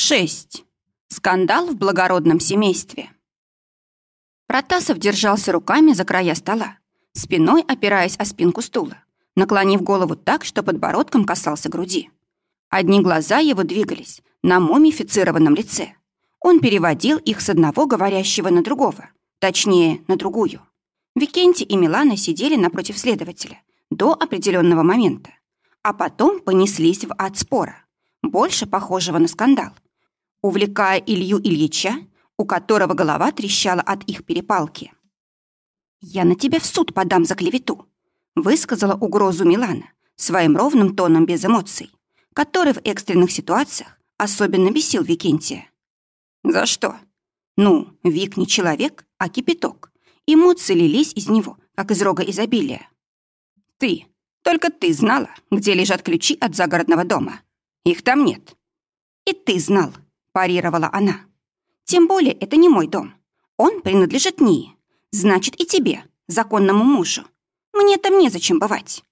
6. Скандал в благородном семействе. Протасов держался руками за края стола, спиной опираясь о спинку стула, наклонив голову так, что подбородком касался груди. Одни глаза его двигались на мумифицированном лице. Он переводил их с одного говорящего на другого, точнее, на другую. Викенти и Милана сидели напротив следователя до определенного момента, а потом понеслись в ад спора, больше похожего на скандал — увлекая Илью Ильича, у которого голова трещала от их перепалки. «Я на тебя в суд подам за клевету», — высказала угрозу Милана своим ровным тоном без эмоций, который в экстренных ситуациях особенно бесил Викентия. «За что?» «Ну, Вик не человек, а кипяток. Эмоции лились из него, как из рога изобилия. Ты, только ты знала, где лежат ключи от загородного дома. Их там нет. И ты знал, парировала она. «Тем более это не мой дом. Он принадлежит Нии. Значит, и тебе, законному мужу. Мне там незачем бывать».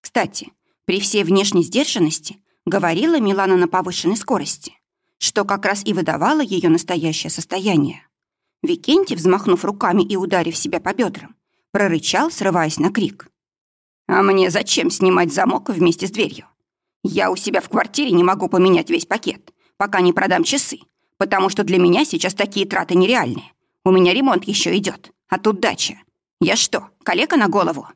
Кстати, при всей внешней сдержанности говорила Милана на повышенной скорости, что как раз и выдавало ее настоящее состояние. Викентий, взмахнув руками и ударив себя по бедрам, прорычал, срываясь на крик. «А мне зачем снимать замок вместе с дверью? Я у себя в квартире не могу поменять весь пакет пока не продам часы, потому что для меня сейчас такие траты нереальные. У меня ремонт еще идет, а тут дача. Я что, калека на голову?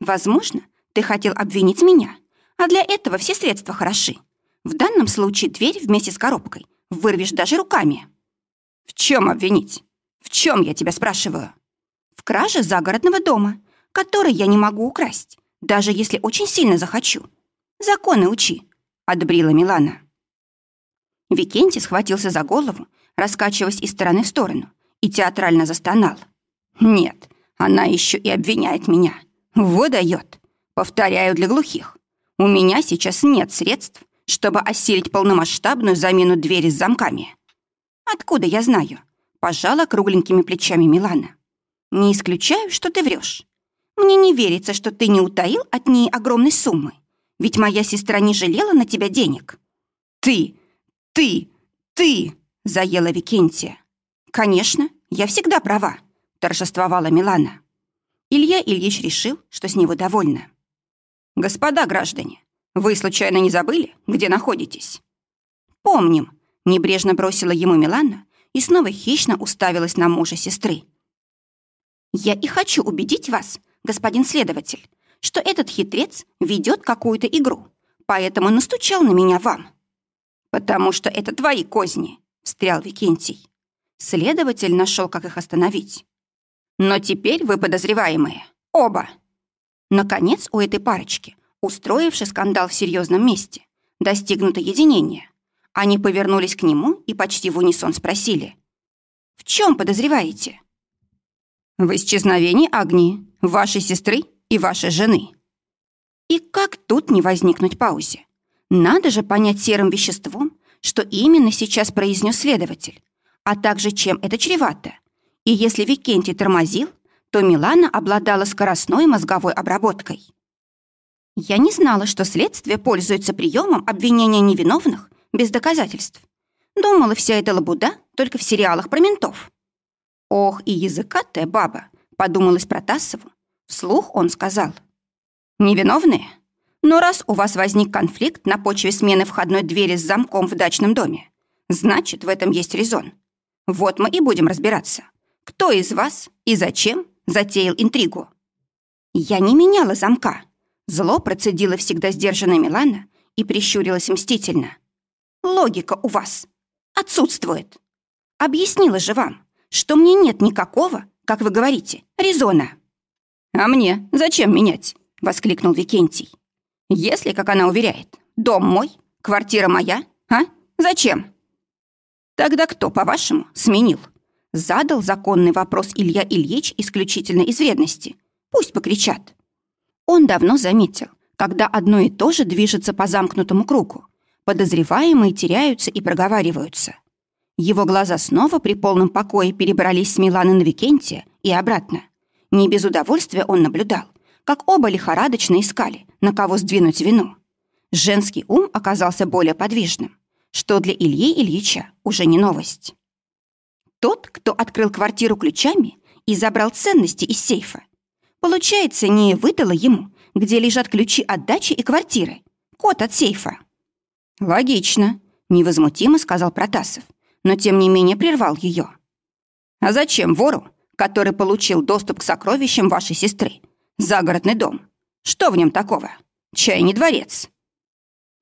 Возможно, ты хотел обвинить меня, а для этого все средства хороши. В данном случае дверь вместе с коробкой вырвешь даже руками. В чем обвинить? В чем я тебя спрашиваю? В краже загородного дома, который я не могу украсть, даже если очень сильно захочу. Законы учи, отбрила Милана. Викентий схватился за голову, раскачиваясь из стороны в сторону, и театрально застонал. «Нет, она еще и обвиняет меня. Выдает. Повторяю для глухих. У меня сейчас нет средств, чтобы осилить полномасштабную замену двери с замками». «Откуда я знаю?» Пожала кругленькими плечами Милана. «Не исключаю, что ты врешь. Мне не верится, что ты не утаил от ней огромной суммы. Ведь моя сестра не жалела на тебя денег». «Ты! «Ты! Ты!» — заела Викентия. «Конечно, я всегда права», — торжествовала Милана. Илья Ильич решил, что с него довольна. «Господа граждане, вы случайно не забыли, где находитесь?» «Помним», — небрежно бросила ему Милана и снова хищно уставилась на мужа сестры. «Я и хочу убедить вас, господин следователь, что этот хитрец ведет какую-то игру, поэтому настучал на меня вам». «Потому что это твои козни», — встрял Викентий. Следователь нашел, как их остановить. «Но теперь вы подозреваемые. Оба!» Наконец, у этой парочки, устроивший скандал в серьезном месте, достигнуто единение. Они повернулись к нему и почти в унисон спросили. «В чем подозреваете?» «В исчезновении Агнии, вашей сестры и вашей жены». И как тут не возникнуть паузе? Надо же понять серым веществом, что именно сейчас произнес следователь, а также чем это чревато. И если Викентий тормозил, то Милана обладала скоростной мозговой обработкой. Я не знала, что следствие пользуется приемом обвинения невиновных без доказательств. Думала, вся эта лабуда только в сериалах про ментов. Ох, и языкатая баба, подумалась Протасову. Вслух он сказал. Невиновные? Но раз у вас возник конфликт на почве смены входной двери с замком в дачном доме, значит, в этом есть резон. Вот мы и будем разбираться. Кто из вас и зачем затеял интригу? Я не меняла замка. Зло процедила всегда сдержанная Милана и прищурилась мстительно. Логика у вас отсутствует. Объяснила же вам, что мне нет никакого, как вы говорите, резона. «А мне зачем менять?» — воскликнул Викентий. Если, как она уверяет, дом мой, квартира моя, а? Зачем? Тогда кто, по-вашему, сменил? Задал законный вопрос Илья Ильич исключительно из вредности. Пусть покричат. Он давно заметил, когда одно и то же движется по замкнутому кругу, подозреваемые теряются и проговариваются. Его глаза снова при полном покое перебрались с Миланы на Викентия и обратно. Не без удовольствия он наблюдал, как оба лихорадочно искали, на кого сдвинуть вину. Женский ум оказался более подвижным. что для Ильи Ильича уже не новость. Тот, кто открыл квартиру ключами и забрал ценности из сейфа, получается, не выдала ему, где лежат ключи от дачи и квартиры, код от сейфа. «Логично», — невозмутимо сказал Протасов, но тем не менее прервал ее. «А зачем вору, который получил доступ к сокровищам вашей сестры, загородный дом? Что в нем такого? Чай не дворец».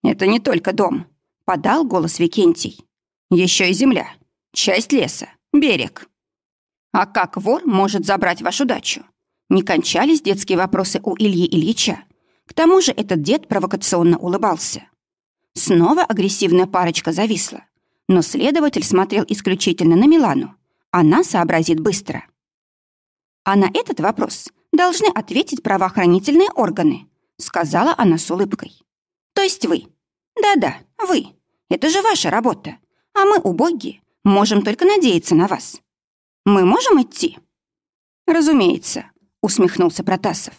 «Это не только дом», — подал голос Викентий. «Еще и земля, часть леса, берег». «А как вор может забрать вашу дачу?» Не кончались детские вопросы у Ильи Ильича. К тому же этот дед провокационно улыбался. Снова агрессивная парочка зависла. Но следователь смотрел исключительно на Милану. Она сообразит быстро. А на этот вопрос должны ответить правоохранительные органы, сказала она с улыбкой. То есть вы. Да-да, вы. Это же ваша работа. А мы, убогие, можем только надеяться на вас. Мы можем идти? Разумеется, усмехнулся Протасов.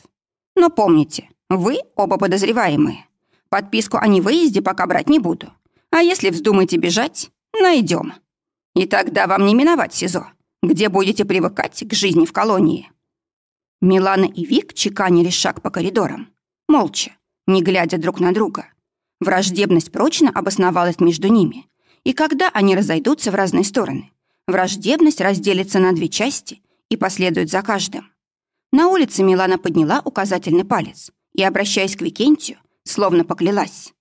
Но помните, вы оба подозреваемые. Подписку о невыезде пока брать не буду. А если вздумаете бежать, найдем. И тогда вам не миновать СИЗО, где будете привыкать к жизни в колонии. Милана и Вик чеканили шаг по коридорам. Молча, не глядя друг на друга. Враждебность прочно обосновалась между ними. И когда они разойдутся в разные стороны, враждебность разделится на две части и последует за каждым. На улице Милана подняла указательный палец и, обращаясь к Викентию, словно поклялась.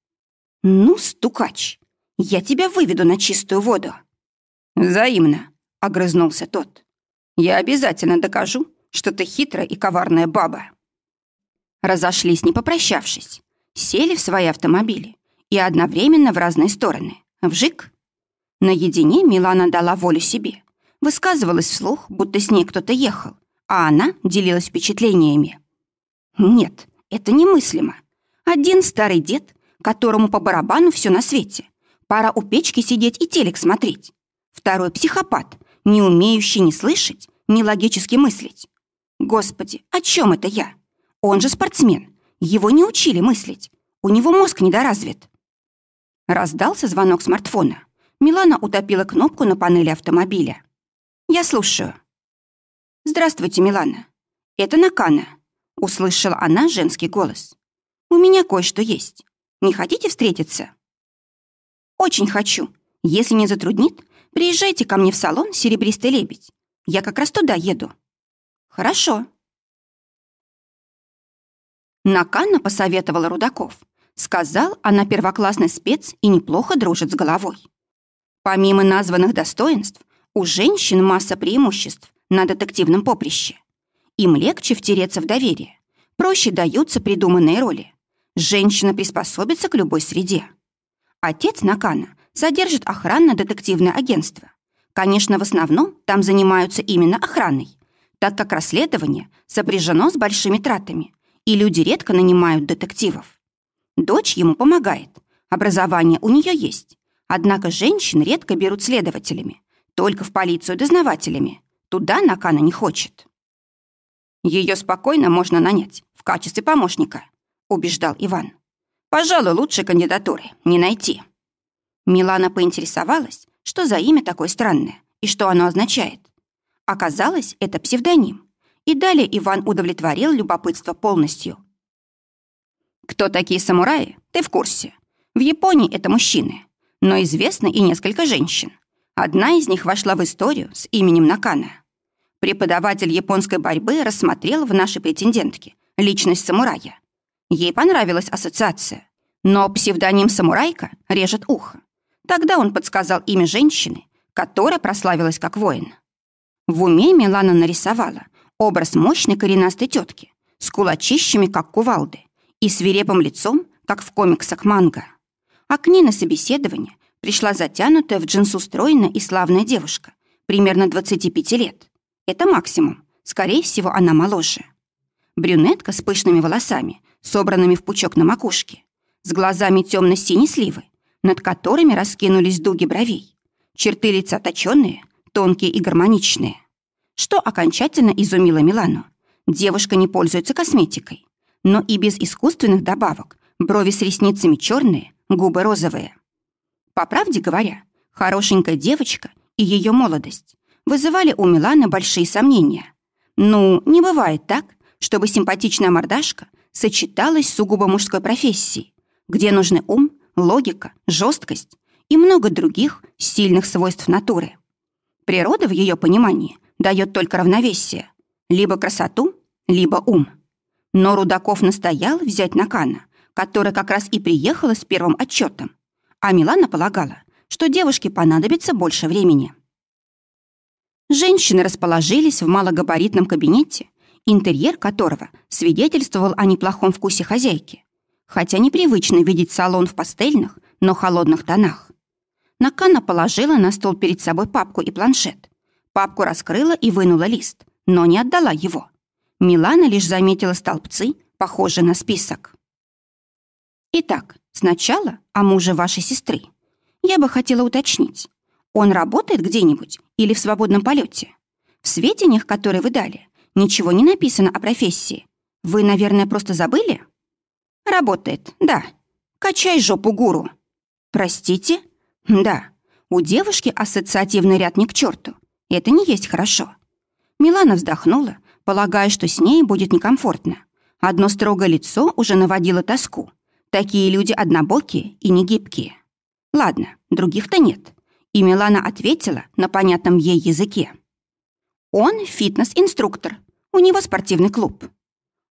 «Ну, стукач, я тебя выведу на чистую воду». «Взаимно», — огрызнулся тот. «Я обязательно докажу, что ты хитрая и коварная баба». Разошлись, не попрощавшись, сели в свои автомобили и одновременно в разные стороны. Вжик. Наедине Милана дала волю себе, высказывалась вслух, будто с ней кто-то ехал, а она делилась впечатлениями. Нет, это немыслимо. Один старый дед, которому по барабану все на свете. Пора у печки сидеть и телек смотреть. Второй психопат, не умеющий ни слышать, ни логически мыслить. Господи, о чем это я? Он же спортсмен. Его не учили мыслить. У него мозг недоразвит. Раздался звонок смартфона. Милана утопила кнопку на панели автомобиля. «Я слушаю». «Здравствуйте, Милана. Это Накана», — услышала она женский голос. «У меня кое-что есть. Не хотите встретиться?» «Очень хочу. Если не затруднит, приезжайте ко мне в салон «Серебристый лебедь». Я как раз туда еду». «Хорошо». Накана посоветовала Рудаков. Сказал, она первоклассный спец и неплохо дружит с головой. Помимо названных достоинств, у женщин масса преимуществ, на детективном поприще. Им легче втереться в доверие. Проще даются придуманные роли. Женщина приспособится к любой среде. Отец Накана содержит охранно-детективное агентство. Конечно, в основном там занимаются именно охраной, так как расследование сопряжено с большими тратами, и люди редко нанимают детективов. Дочь ему помогает, образование у нее есть, однако женщин редко берут следователями, только в полицию дознавателями, Туда Накана не хочет. Ее спокойно можно нанять в качестве помощника, убеждал Иван. Пожалуй, лучшей кандидатуры не найти. Милана поинтересовалась, что за имя такое странное и что оно означает. Оказалось, это псевдоним. И далее Иван удовлетворил любопытство полностью. Кто такие самураи, ты в курсе. В Японии это мужчины, но известно и несколько женщин. Одна из них вошла в историю с именем Накана. Преподаватель японской борьбы рассмотрел в нашей претендентке личность самурая. Ей понравилась ассоциация, но псевдоним «самурайка» режет ухо. Тогда он подсказал имя женщины, которая прославилась как воин. В уме Милана нарисовала образ мощной коренастой тетки с кулачищами, как кувалды, и свирепым лицом, как в комиксах манга. А к ней на собеседование пришла затянутая в джинсу стройная и славная девушка, примерно 25 лет. Это максимум. Скорее всего, она моложе. Брюнетка с пышными волосами, собранными в пучок на макушке, с глазами темно-синей сливы, над которыми раскинулись дуги бровей. Черты лица точёные, тонкие и гармоничные. Что окончательно изумило Милану. Девушка не пользуется косметикой, но и без искусственных добавок брови с ресницами черные, губы розовые. По правде говоря, хорошенькая девочка и ее молодость вызывали у Миланы большие сомнения. Ну, не бывает так, чтобы симпатичная мордашка сочеталась с сугубо мужской профессией, где нужны ум, логика, жесткость и много других сильных свойств натуры. Природа в ее понимании дает только равновесие, либо красоту, либо ум. Но Рудаков настоял взять Накана, которая как раз и приехала с первым отчетом, а Милана полагала, что девушке понадобится больше времени. Женщины расположились в малогабаритном кабинете, интерьер которого свидетельствовал о неплохом вкусе хозяйки, хотя непривычно видеть салон в пастельных, но холодных тонах. Накана положила на стол перед собой папку и планшет. Папку раскрыла и вынула лист, но не отдала его. Милана лишь заметила столбцы, похожие на список. Итак, сначала о муже вашей сестры. Я бы хотела уточнить. Он работает где-нибудь или в свободном полете? В сведениях, которые вы дали, ничего не написано о профессии. Вы, наверное, просто забыли? Работает, да. Качай жопу гуру. Простите? Да. У девушки ассоциативный ряд не к черту. Это не есть хорошо. Милана вздохнула, полагая, что с ней будет некомфортно. Одно строгое лицо уже наводило тоску. Такие люди однобокие и негибкие. Ладно, других-то нет. И Милана ответила на понятном ей языке. Он фитнес-инструктор. У него спортивный клуб.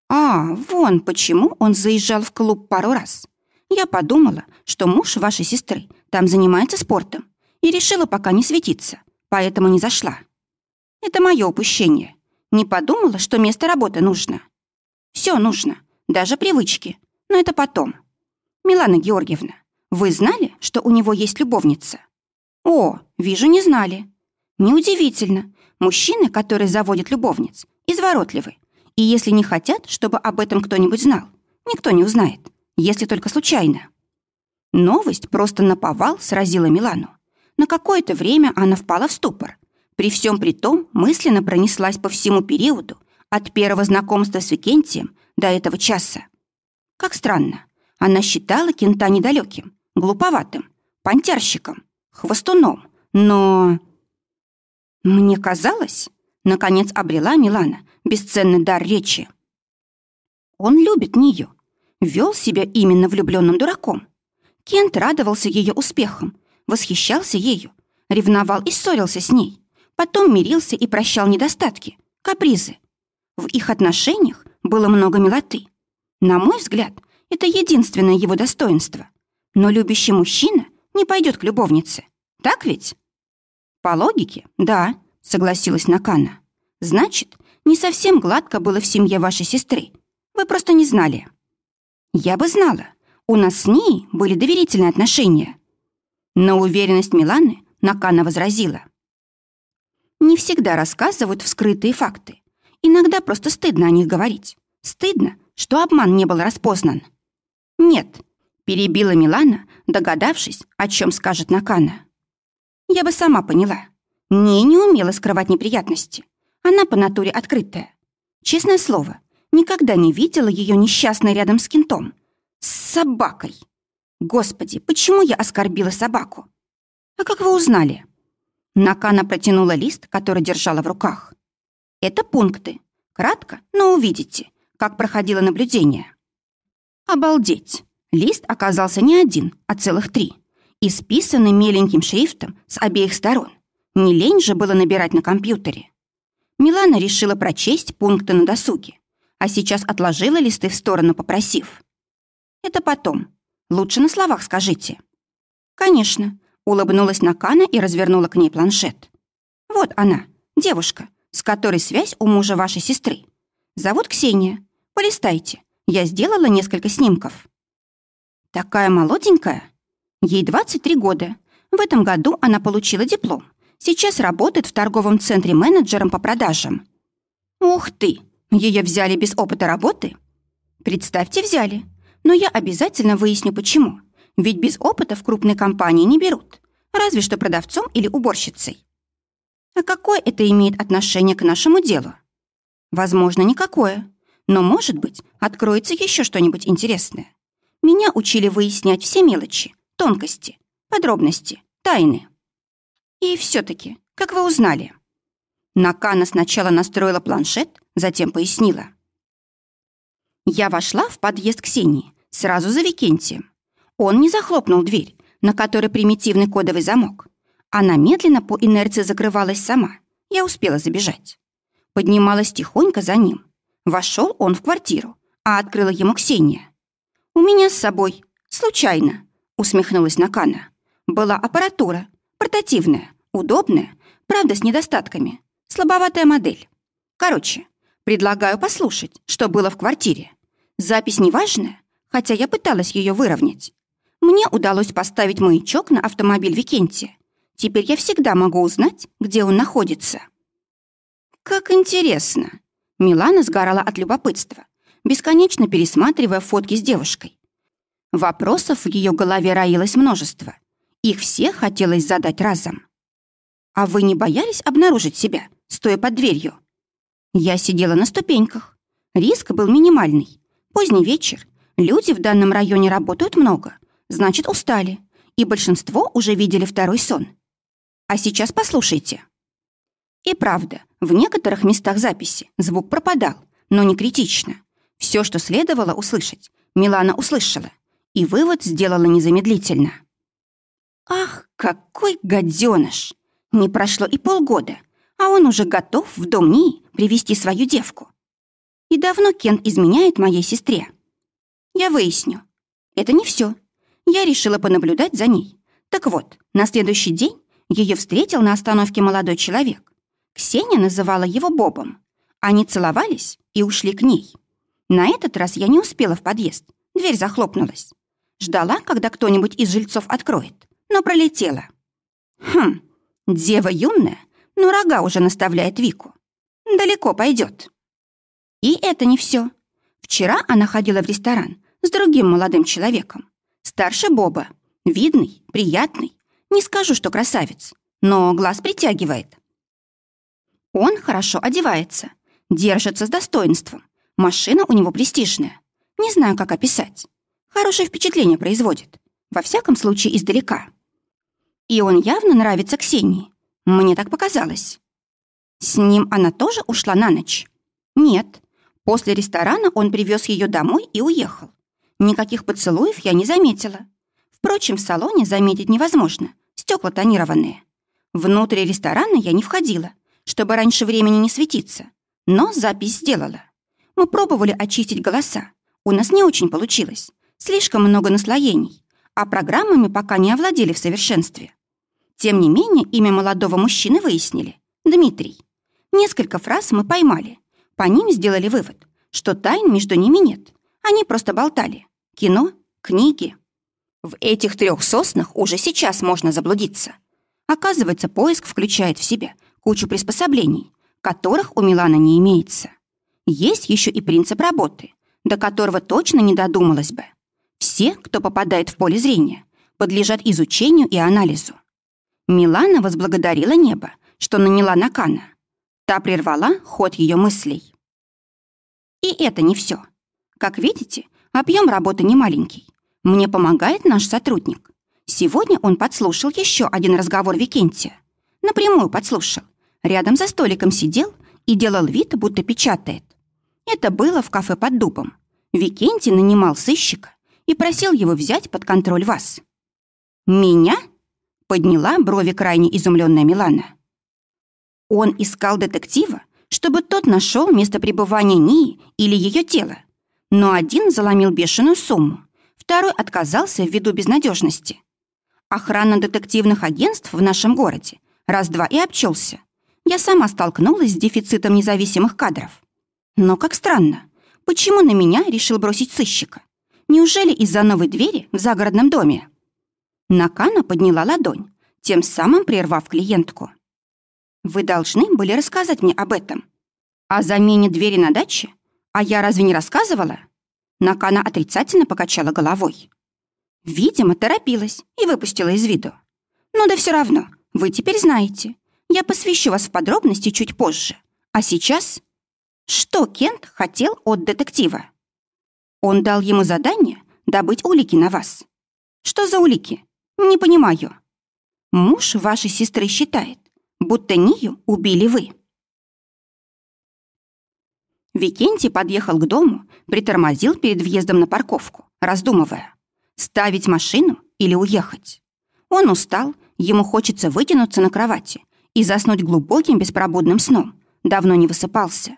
А, вон почему он заезжал в клуб пару раз. Я подумала, что муж вашей сестры там занимается спортом и решила пока не светиться, поэтому не зашла. Это мое упущение. Не подумала, что место работы нужно. Все нужно, даже привычки, но это потом. Милана Георгиевна, вы знали, что у него есть любовница? О, вижу, не знали. Неудивительно. Мужчины, которые заводят любовниц, изворотливы. И если не хотят, чтобы об этом кто-нибудь знал, никто не узнает, если только случайно. Новость просто наповал сразила Милану. На какое-то время она впала в ступор. При всем при том мысленно пронеслась по всему периоду от первого знакомства с Викентием до этого часа. Как странно. Она считала Кента недалеким, глуповатым, понтярщиком, хвостуном, но... Мне казалось, наконец обрела Милана бесценный дар речи. Он любит Нию, вел себя именно влюбленным дураком. Кент радовался ее успехам, восхищался ею, ревновал и ссорился с ней, потом мирился и прощал недостатки, капризы. В их отношениях было много милоты. На мой взгляд, это единственное его достоинство. Но любящий мужчина не пойдет к любовнице. Так ведь? По логике, да, согласилась Накана. Значит, не совсем гладко было в семье вашей сестры. Вы просто не знали. Я бы знала. У нас с ней были доверительные отношения. Но уверенность Миланы Накана возразила. Не всегда рассказывают вскрытые факты. Иногда просто стыдно о них говорить. Стыдно, что обман не был распознан. «Нет», — перебила Милана, догадавшись, о чем скажет Накана. «Я бы сама поняла. Не, не умела скрывать неприятности. Она по натуре открытая. Честное слово, никогда не видела ее несчастной рядом с кентом. С собакой. Господи, почему я оскорбила собаку? А как вы узнали?» Накана протянула лист, который держала в руках. «Это пункты. Кратко, но увидите, как проходило наблюдение». Обалдеть! Лист оказался не один, а целых три. Исписанный меленьким шрифтом с обеих сторон. Не лень же было набирать на компьютере. Милана решила прочесть пункты на досуге, а сейчас отложила листы в сторону, попросив. «Это потом. Лучше на словах скажите». «Конечно», — улыбнулась Накана и развернула к ней планшет. «Вот она, девушка, с которой связь у мужа вашей сестры. Зовут Ксения. Полистайте. Я сделала несколько снимков. Такая молоденькая. Ей 23 года. В этом году она получила диплом. Сейчас работает в торговом центре менеджером по продажам. Ух ты! Ее взяли без опыта работы? Представьте, взяли. Но я обязательно выясню, почему. Ведь без опыта в крупной компании не берут. Разве что продавцом или уборщицей. А какое это имеет отношение к нашему делу? Возможно, никакое. Но, может быть, откроется еще что-нибудь интересное. Меня учили выяснять все мелочи, тонкости. подробности, тайны. И все-таки, как вы узнали? Накана сначала настроила планшет, затем пояснила. Я вошла в подъезд Ксении, сразу за Викентием. Он не захлопнул дверь, на которой примитивный кодовый замок. Она медленно по инерции закрывалась сама. Я успела забежать. Поднималась тихонько за ним. Вошел он в квартиру, а открыла ему Ксения. «У меня с собой. Случайно», — усмехнулась Накана. «Была аппаратура. Портативная, удобная, правда, с недостатками. Слабоватая модель. Короче, предлагаю послушать, что было в квартире. Запись неважная, хотя я пыталась ее выровнять. Мне удалось поставить маячок на автомобиль Викентия. Теперь я всегда могу узнать, где он находится. Как интересно. Милана сгорала от любопытства, бесконечно пересматривая фотки с девушкой. Вопросов в ее голове роилось множество. Их все хотелось задать разом. «А вы не боялись обнаружить себя, стоя под дверью?» Я сидела на ступеньках. Риск был минимальный. Поздний вечер. Люди в данном районе работают много. Значит, устали. И большинство уже видели второй сон. А сейчас послушайте. И правда, в некоторых местах записи звук пропадал, но не критично. Все, что следовало услышать, Милана услышала. И вывод сделала незамедлительно. Ах, какой гаденыш! Не прошло и полгода, а он уже готов в дом Нии привести свою девку. И давно Кен изменяет моей сестре. Я выясню. Это не все. Я решила понаблюдать за ней. Так вот, на следующий день ее встретил на остановке молодой человек. Ксения называла его Бобом. Они целовались и ушли к ней. На этот раз я не успела в подъезд. Дверь захлопнулась. Ждала, когда кто-нибудь из жильцов откроет но пролетела. Хм, дева юная, но рога уже наставляет Вику. Далеко пойдет. И это не все. Вчера она ходила в ресторан с другим молодым человеком. Старше Боба. Видный, приятный. Не скажу, что красавец, но глаз притягивает. Он хорошо одевается, держится с достоинством. Машина у него престижная. Не знаю, как описать. Хорошее впечатление производит. Во всяком случае, издалека. И он явно нравится Ксении. Мне так показалось. С ним она тоже ушла на ночь? Нет. После ресторана он привез ее домой и уехал. Никаких поцелуев я не заметила. Впрочем, в салоне заметить невозможно. Стекла тонированные. Внутрь ресторана я не входила, чтобы раньше времени не светиться. Но запись сделала. Мы пробовали очистить голоса. У нас не очень получилось. Слишком много наслоений. А программами пока не овладели в совершенстве. Тем не менее, имя молодого мужчины выяснили. Дмитрий. Несколько фраз мы поймали. По ним сделали вывод, что тайн между ними нет. Они просто болтали. Кино, книги. В этих трех соснах уже сейчас можно заблудиться. Оказывается, поиск включает в себя кучу приспособлений, которых у Милана не имеется. Есть еще и принцип работы, до которого точно не додумалась бы. Все, кто попадает в поле зрения, подлежат изучению и анализу. Милана возблагодарила небо, что наняла Накана. Та прервала ход ее мыслей. И это не все. Как видите, объем работы не маленький. Мне помогает наш сотрудник. Сегодня он подслушал еще один разговор Викентия. Напрямую подслушал. Рядом за столиком сидел и делал вид, будто печатает. Это было в кафе под дубом. Викентий нанимал сыщика и просил его взять под контроль вас. «Меня?» Подняла брови крайне изумленная Милана. Он искал детектива, чтобы тот нашел место пребывания Нии или ее тела. Но один заломил бешеную сумму, второй отказался ввиду безнадежности. Охрана детективных агентств в нашем городе раз-два и обчелся. Я сама столкнулась с дефицитом независимых кадров. Но как странно, почему на меня решил бросить сыщика? Неужели из-за новой двери в загородном доме? Накана подняла ладонь, тем самым прервав клиентку. «Вы должны были рассказать мне об этом. О замене двери на даче? А я разве не рассказывала?» Накана отрицательно покачала головой. Видимо, торопилась и выпустила из виду. «Ну да все равно, вы теперь знаете. Я посвящу вас в подробности чуть позже. А сейчас...» Что Кент хотел от детектива? Он дал ему задание добыть улики на вас. Что за улики? Не понимаю. Муж вашей сестры считает, будто Нию убили вы. Викентий подъехал к дому, притормозил перед въездом на парковку, раздумывая, ставить машину или уехать. Он устал, ему хочется вытянуться на кровати и заснуть глубоким беспробудным сном. Давно не высыпался.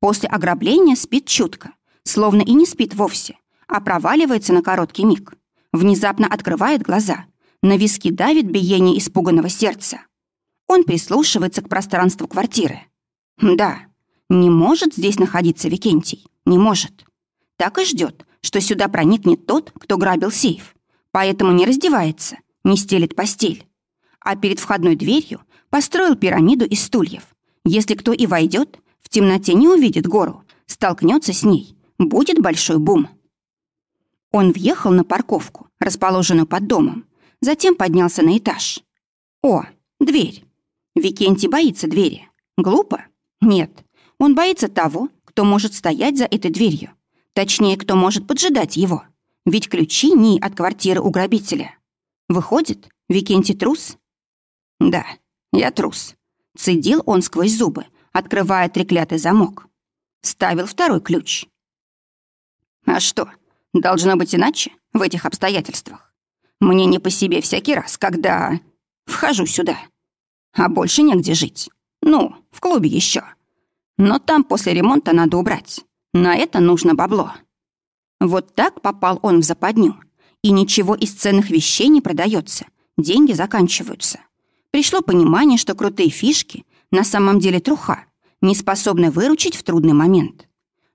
После ограбления спит чутко, словно и не спит вовсе, а проваливается на короткий миг. Внезапно открывает глаза. На виски давит биение испуганного сердца. Он прислушивается к пространству квартиры. Да, не может здесь находиться Викентий. Не может. Так и ждет, что сюда проникнет тот, кто грабил сейф. Поэтому не раздевается, не стелит постель. А перед входной дверью построил пирамиду из стульев. Если кто и войдет, в темноте не увидит гору, столкнется с ней, будет большой бум. Он въехал на парковку, расположенную под домом, затем поднялся на этаж. О, дверь. Викентий боится двери. Глупо? Нет. Он боится того, кто может стоять за этой дверью. Точнее, кто может поджидать его. Ведь ключи не от квартиры у грабителя. Выходит, Викентий трус? Да, я трус. Цедил он сквозь зубы, открывая треклятый замок. Ставил второй ключ. А что, должно быть иначе в этих обстоятельствах? Мне не по себе всякий раз, когда вхожу сюда. А больше негде жить. Ну, в клубе еще. Но там после ремонта надо убрать. На это нужно бабло. Вот так попал он в западню. И ничего из ценных вещей не продается. Деньги заканчиваются. Пришло понимание, что крутые фишки на самом деле труха, не способны выручить в трудный момент.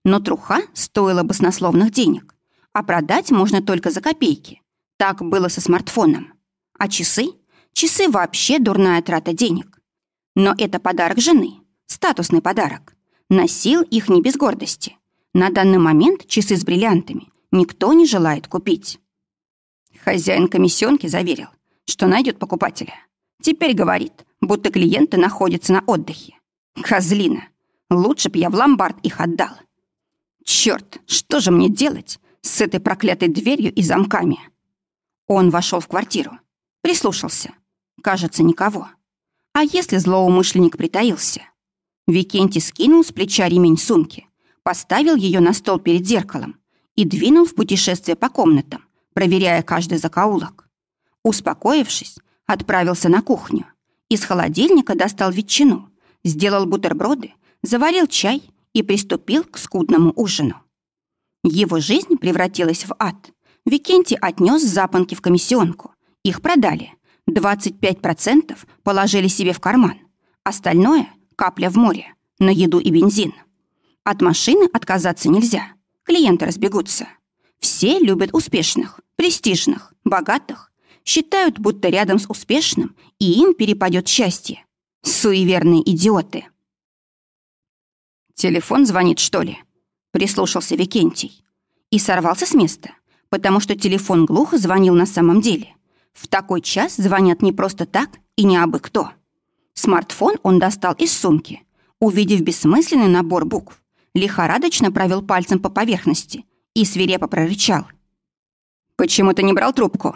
Но труха стоила баснословных денег, а продать можно только за копейки. Так было со смартфоном. А часы? Часы вообще дурная трата денег. Но это подарок жены, статусный подарок. Носил их не без гордости. На данный момент часы с бриллиантами никто не желает купить. Хозяин комиссионки заверил, что найдет покупателя. Теперь говорит, будто клиенты находятся на отдыхе. Козлина, лучше б я в ломбард их отдал. Черт, что же мне делать с этой проклятой дверью и замками? Он вошел в квартиру, прислушался. Кажется, никого. А если злоумышленник притаился? Викентий скинул с плеча ремень сумки, поставил ее на стол перед зеркалом и двинул в путешествие по комнатам, проверяя каждый закоулок. Успокоившись, отправился на кухню. Из холодильника достал ветчину, сделал бутерброды, заварил чай и приступил к скудному ужину. Его жизнь превратилась в ад. Викентий отнес запонки в комиссионку. Их продали. 25% положили себе в карман. Остальное — капля в море, на еду и бензин. От машины отказаться нельзя. Клиенты разбегутся. Все любят успешных, престижных, богатых. Считают, будто рядом с успешным и им перепадет счастье. Суеверные идиоты. «Телефон звонит, что ли?» Прислушался Викентий. И сорвался с места, потому что телефон глухо звонил на самом деле. В такой час звонят не просто так и не абы кто. Смартфон он достал из сумки. Увидев бессмысленный набор букв, лихорадочно провел пальцем по поверхности и свирепо прорычал. «Почему ты не брал трубку?»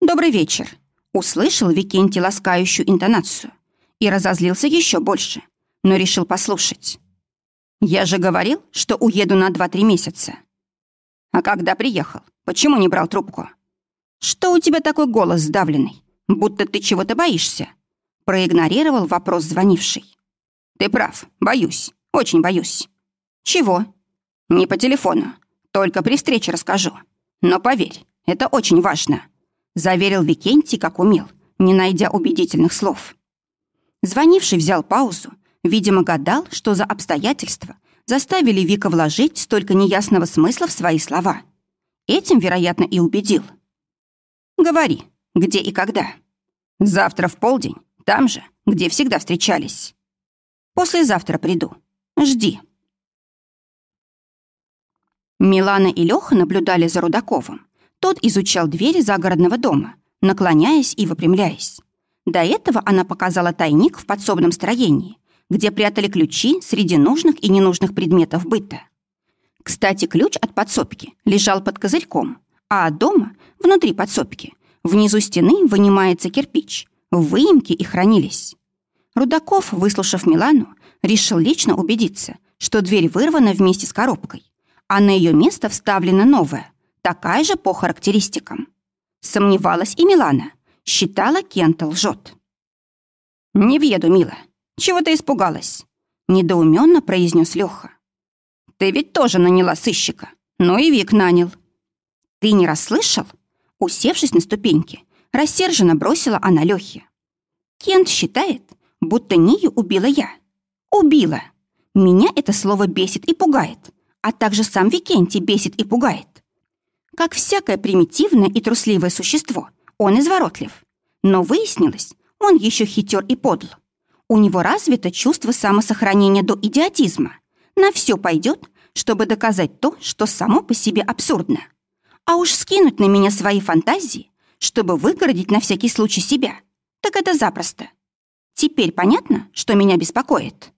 «Добрый вечер», — услышал Викентий ласкающую интонацию и разозлился еще больше, но решил послушать. «Я же говорил, что уеду на два-три месяца». «А когда приехал, почему не брал трубку?» «Что у тебя такой голос сдавленный, будто ты чего-то боишься?» Проигнорировал вопрос звонивший. «Ты прав, боюсь, очень боюсь». «Чего?» «Не по телефону, только при встрече расскажу. Но поверь, это очень важно», заверил Викентий, как умел, не найдя убедительных слов. Звонивший взял паузу, видимо, гадал, что за обстоятельства заставили Вика вложить столько неясного смысла в свои слова. Этим, вероятно, и убедил. «Говори, где и когда?» «Завтра в полдень, там же, где всегда встречались. Послезавтра приду. Жди». Милана и Лёха наблюдали за Рудаковым. Тот изучал двери загородного дома, наклоняясь и выпрямляясь. До этого она показала тайник в подсобном строении, где прятали ключи среди нужных и ненужных предметов быта. Кстати, ключ от подсобки лежал под козырьком, а от дома, внутри подсобки, Внизу стены вынимается кирпич. В выемке и хранились. Рудаков, выслушав Милану, решил лично убедиться, что дверь вырвана вместе с коробкой, а на ее место вставлена новая, такая же по характеристикам. Сомневалась и Милана, считала, Кента лжет. «Не въеду, мила. Чего ты испугалась?» Недоуменно произнес Леха. «Ты ведь тоже наняла сыщика. Ну и Вик нанял». «Ты не расслышал?» Усевшись на ступеньки, рассерженно бросила она Лехе. «Кент считает, будто Нию убила я. Убила. Меня это слово бесит и пугает, а также сам Викентий бесит и пугает. Как всякое примитивное и трусливое существо, он изворотлив. Но выяснилось, он еще хитер и подл. У него развито чувство самосохранения до идиотизма. На все пойдет, чтобы доказать то, что само по себе абсурдно. А уж скинуть на меня свои фантазии, чтобы выгородить на всякий случай себя, так это запросто. Теперь понятно, что меня беспокоит?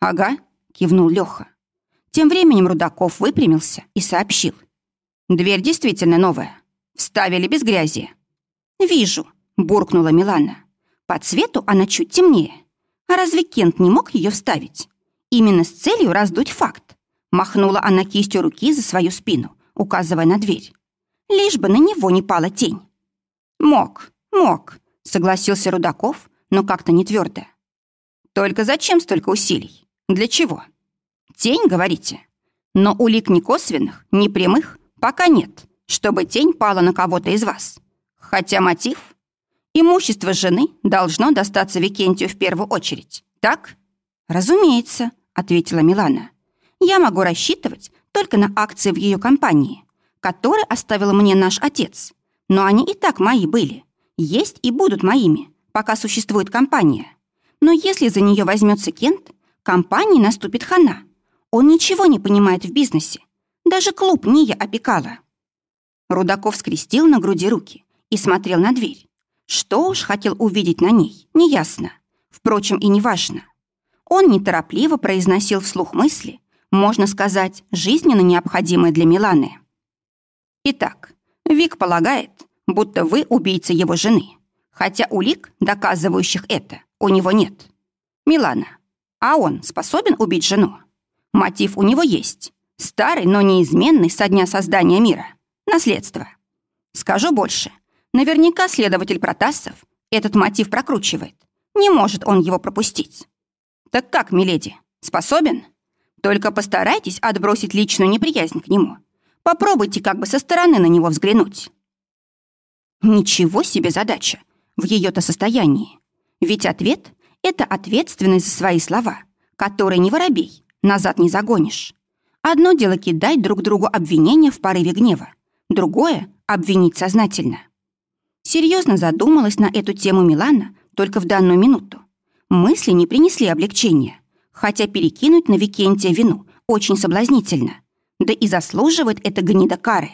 Ага, кивнул Леха. Тем временем Рудаков выпрямился и сообщил. Дверь действительно новая. Вставили без грязи. Вижу, буркнула Милана. По цвету она чуть темнее. А разве Кент не мог ее вставить? Именно с целью раздуть факт. Махнула она кистью руки за свою спину, указывая на дверь. Лишь бы на него не пала тень. Мог, мог, согласился Рудаков, но как-то не твердо. Только зачем столько усилий? Для чего? Тень, говорите? Но улик ни косвенных, ни прямых пока нет, чтобы тень пала на кого-то из вас. Хотя мотив? Имущество жены должно достаться Викентию в первую очередь, так? Разумеется, ответила Милана. Я могу рассчитывать только на акции в ее компании, которые оставил мне наш отец. Но они и так мои были, есть и будут моими, пока существует компания. Но если за нее возьмется Кент, компании наступит хана. Он ничего не понимает в бизнесе. Даже клуб Ния опекала. Рудаков скрестил на груди руки и смотрел на дверь. Что уж хотел увидеть на ней, неясно. Впрочем, и неважно. Он неторопливо произносил вслух мысли, можно сказать, жизненно необходимые для Миланы. Итак, Вик полагает, будто вы убийца его жены хотя улик, доказывающих это, у него нет. Милана, а он способен убить жену? Мотив у него есть. Старый, но неизменный со дня создания мира. Наследство. Скажу больше. Наверняка следователь Протасов этот мотив прокручивает. Не может он его пропустить. Так как, миледи, способен? Только постарайтесь отбросить личную неприязнь к нему. Попробуйте как бы со стороны на него взглянуть. Ничего себе задача в ее-то состоянии. Ведь ответ — это ответственность за свои слова, которые не воробей, назад не загонишь. Одно дело кидать друг другу обвинения в порыве гнева, другое — обвинить сознательно. Серьезно задумалась на эту тему Милана только в данную минуту. Мысли не принесли облегчения, хотя перекинуть на Викентия вину очень соблазнительно, да и заслуживает это гнида кары.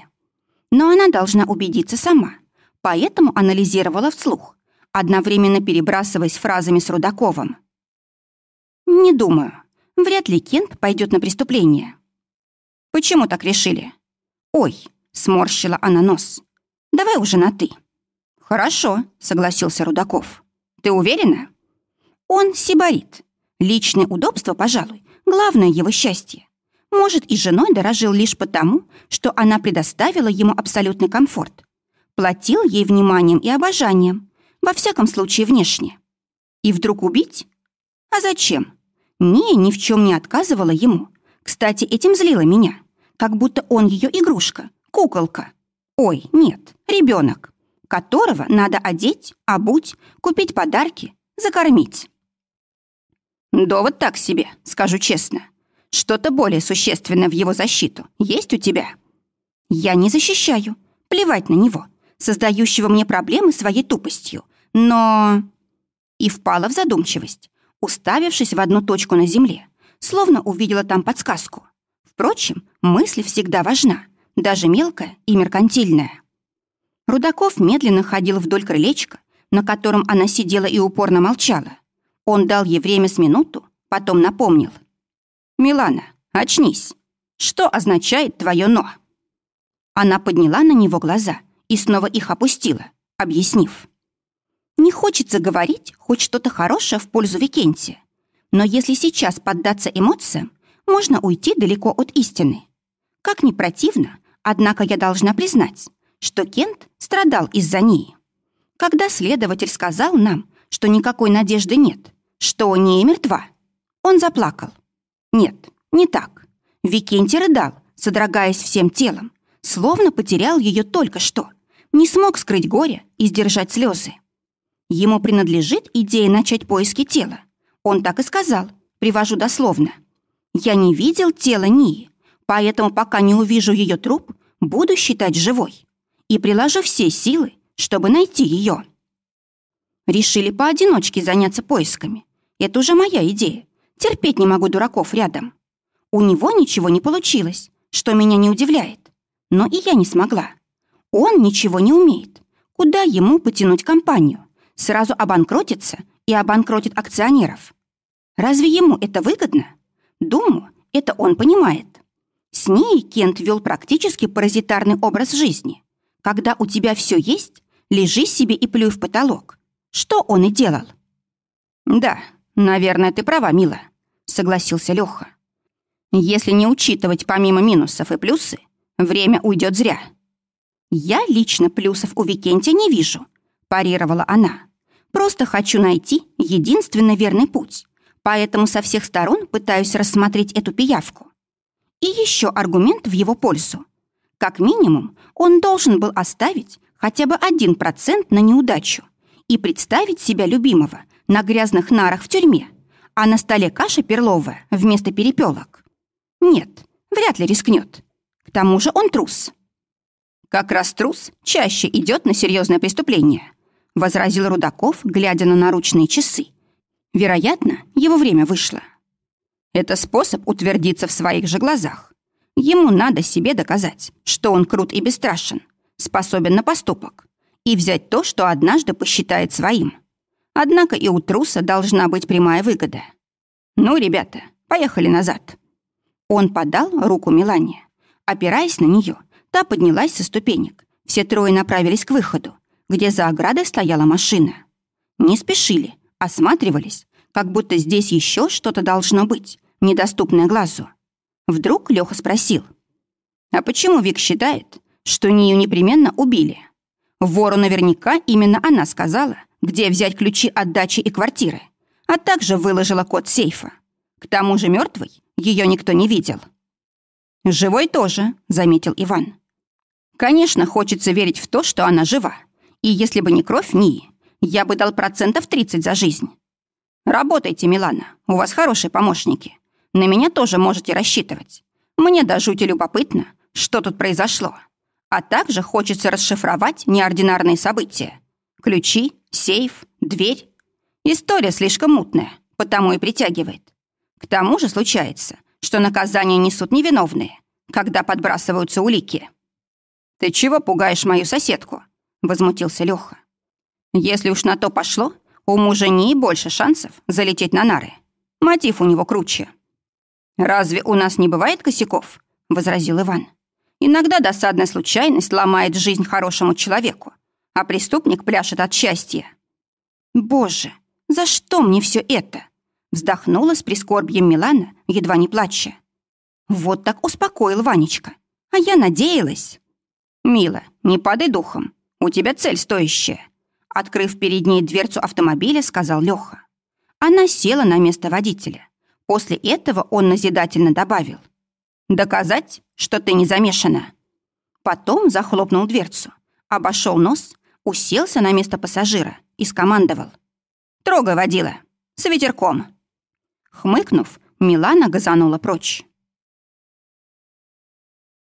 Но она должна убедиться сама — поэтому анализировала вслух, одновременно перебрасываясь фразами с Рудаковым. «Не думаю. Вряд ли Кент пойдет на преступление». «Почему так решили?» «Ой», — сморщила она нос. «Давай уже на «ты». «Хорошо», — согласился Рудаков. «Ты уверена?» «Он сибарит. Личное удобство, пожалуй, главное его счастье. Может, и женой дорожил лишь потому, что она предоставила ему абсолютный комфорт, платил ей вниманием и обожанием, во всяком случае внешне. И вдруг убить? А зачем? Ния ни в чем не отказывала ему. Кстати, этим злила меня, как будто он ее игрушка, куколка. Ой, нет, ребенок, которого надо одеть, обуть, купить подарки, закормить. Довод так себе, скажу честно. Что-то более существенное в его защиту есть у тебя? Я не защищаю, плевать на него создающего мне проблемы своей тупостью, но... И впала в задумчивость, уставившись в одну точку на земле, словно увидела там подсказку. Впрочем, мысль всегда важна, даже мелкая и меркантильная. Рудаков медленно ходил вдоль крылечка, на котором она сидела и упорно молчала. Он дал ей время с минуту, потом напомнил. «Милана, очнись. Что означает твое «но»?» Она подняла на него глаза и снова их опустила. объяснив. Не хочется говорить хоть что-то хорошее в пользу Викентия, но если сейчас поддаться эмоциям, можно уйти далеко от истины. Как ни противно, однако я должна признать, что Кент страдал из-за ней. Когда следователь сказал нам, что никакой надежды нет, что не мертва, он заплакал. Нет, не так. Викентий рыдал, содрогаясь всем телом, словно потерял ее только что, не смог скрыть горе и сдержать слезы. Ему принадлежит идея начать поиски тела. Он так и сказал, привожу дословно. «Я не видел тела Нии, поэтому пока не увижу ее труп, буду считать живой и приложу все силы, чтобы найти ее». Решили поодиночке заняться поисками. Это уже моя идея. Терпеть не могу дураков рядом. У него ничего не получилось, что меня не удивляет. Но и я не смогла. Он ничего не умеет. Куда ему потянуть компанию? сразу обанкротится и обанкротит акционеров. Разве ему это выгодно? Думаю, это он понимает. С ней Кент вел практически паразитарный образ жизни. Когда у тебя все есть, лежи себе и плюй в потолок. Что он и делал. «Да, наверное, ты права, мила», — согласился Леха. «Если не учитывать помимо минусов и плюсы, время уйдет зря». «Я лично плюсов у Викентия не вижу», — парировала она. Просто хочу найти единственно верный путь, поэтому со всех сторон пытаюсь рассмотреть эту пиявку. И еще аргумент в его пользу. Как минимум, он должен был оставить хотя бы один процент на неудачу и представить себя любимого на грязных нарах в тюрьме, а на столе каша перловая вместо перепелок. Нет, вряд ли рискнет. К тому же он трус. Как раз трус чаще идет на серьезное преступление – возразил Рудаков, глядя на наручные часы. Вероятно, его время вышло. Это способ утвердиться в своих же глазах. Ему надо себе доказать, что он крут и бесстрашен, способен на поступок, и взять то, что однажды посчитает своим. Однако и у труса должна быть прямая выгода. Ну, ребята, поехали назад. Он подал руку Милане. Опираясь на нее, та поднялась со ступенек. Все трое направились к выходу, где за оградой стояла машина. Не спешили, осматривались, как будто здесь еще что-то должно быть, недоступное глазу. Вдруг Леха спросил, «А почему Вик считает, что Нию непременно убили? Вору наверняка именно она сказала, где взять ключи от дачи и квартиры, а также выложила код сейфа. К тому же мертвый ее никто не видел». «Живой тоже», — заметил Иван. «Конечно, хочется верить в то, что она жива, и если бы не кровь Нии, я бы дал процентов 30 за жизнь. Работайте, Милана, у вас хорошие помощники. На меня тоже можете рассчитывать. Мне до жути любопытно, что тут произошло. А также хочется расшифровать неординарные события. Ключи, сейф, дверь. История слишком мутная, потому и притягивает. К тому же случается, что наказание несут невиновные, когда подбрасываются улики. «Ты чего пугаешь мою соседку?» — возмутился Лёха. «Если уж на то пошло, у мужа не больше шансов залететь на нары. Мотив у него круче». «Разве у нас не бывает косяков?» — возразил Иван. «Иногда досадная случайность ломает жизнь хорошему человеку, а преступник пляшет от счастья». «Боже, за что мне все это?» — вздохнула с прискорбьем Милана, едва не плача. «Вот так успокоил Ванечка, а я надеялась». «Мила, не падай духом. «У тебя цель стоящая», — открыв перед ней дверцу автомобиля, сказал Лёха. Она села на место водителя. После этого он назидательно добавил. «Доказать, что ты не замешана». Потом захлопнул дверцу, обошел нос, уселся на место пассажира и скомандовал. «Трогай водила! С ветерком!» Хмыкнув, Милана газанула прочь.